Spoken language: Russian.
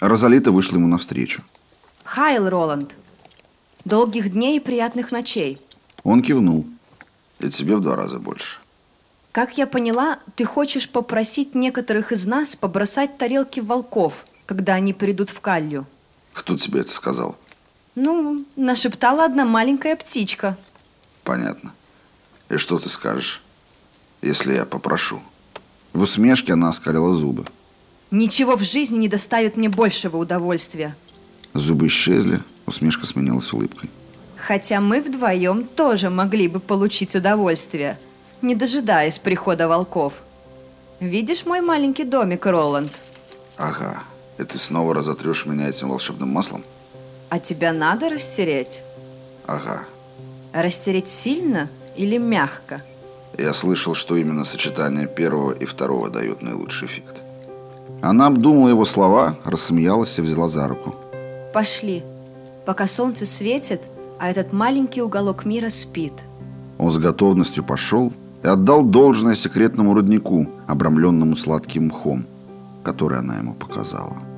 Розалита вышла ему навстречу. Хайл, Роланд. Долгих дней и приятных ночей. Он кивнул. И тебе в два раза больше. Как я поняла, ты хочешь попросить некоторых из нас побросать тарелки волков, когда они придут в Калью. Кто тебе это сказал? Ну, нашептала одна маленькая птичка. Понятно. И что ты скажешь, если я попрошу? В усмешке она оскалила зубы. Ничего в жизни не доставит мне большего удовольствия. Зубы исчезли, усмешка сменилась улыбкой. Хотя мы вдвоем тоже могли бы получить удовольствие, не дожидаясь прихода волков. Видишь мой маленький домик, Роланд? Ага. И ты снова разотрешь меня этим волшебным маслом? А тебя надо растереть? Ага. Растереть сильно или мягко? Я слышал, что именно сочетание первого и второго дает наилучший эффект. Она обдумала его слова, рассмеялась и взяла за руку. Пошли. Пока солнце светит, а этот маленький уголок мира спит. Он с готовностью пошел и отдал должное секретному роднику, обрамленному сладким мхом, который она ему показала.